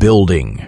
building.